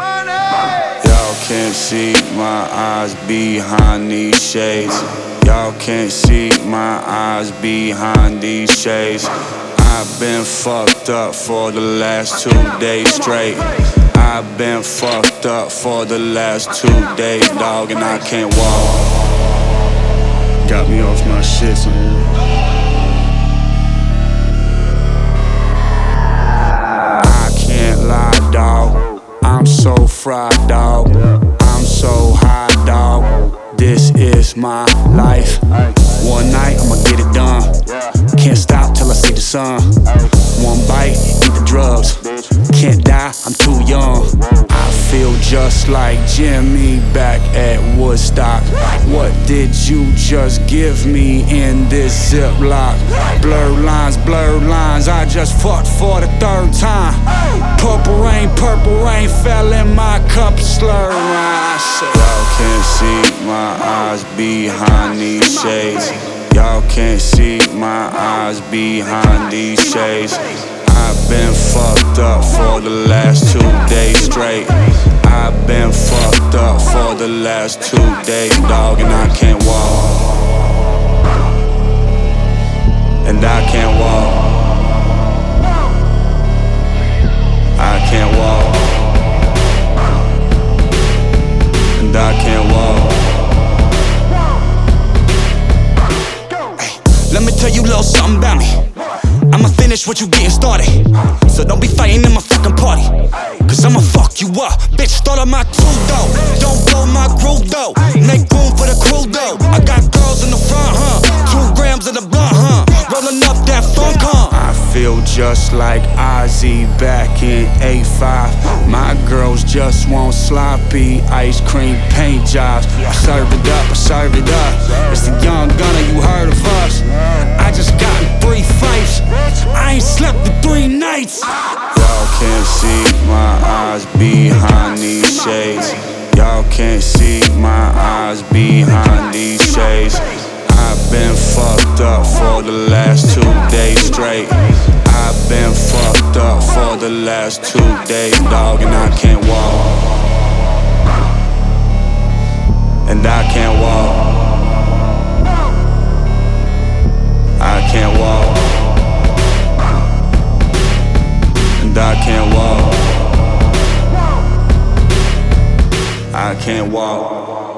Y'all can't see my eyes behind these shades. Y'all can't see my eyes behind these shades. I've been fucked up for the last two days straight. I've been fucked up for the last two days, dog, and I can't walk. Got me off my shit, son. Fried, dog. I'm so high, dog. This is my life. One night, I'ma get it done. Can't stop till I see the sun. One bite, eat the drugs. Can't die, I'm too young. I feel just like Jimmy back at Woodstock. What did you just give me in this ziplock? Blur lines, blur lines. I just fucked for the third time. Purple rain, purple rain fell in my cup, slur I said, Y'all can't see my eyes behind these shades. Y'all can't see my eyes behind these shades. I've been fucked up for the last two days straight. I've been fucked up for the last two days, dog, and I can't walk. And I can't walk. Let me tell you a little something about me. I'ma finish what you getting started. So don't be fighting in my fucking party. Cause I'ma fuck you up. Bitch, start on my two though. Don't blow my groove though. Make room for the crew though. I got girls in the front, huh? Two grams in the blunt, huh? Rolling up that funk, huh? I feel just like Ozzy back in 85. My girls just want sloppy ice cream paint jobs. I serve it up, I serve it up. It's the young gunner, Y'all can't see my eyes behind these shades. Y'all can't see my eyes behind these shades. I've been fucked up for the last two days straight. I've been fucked up for the last two days, dog, and I can't can't walk.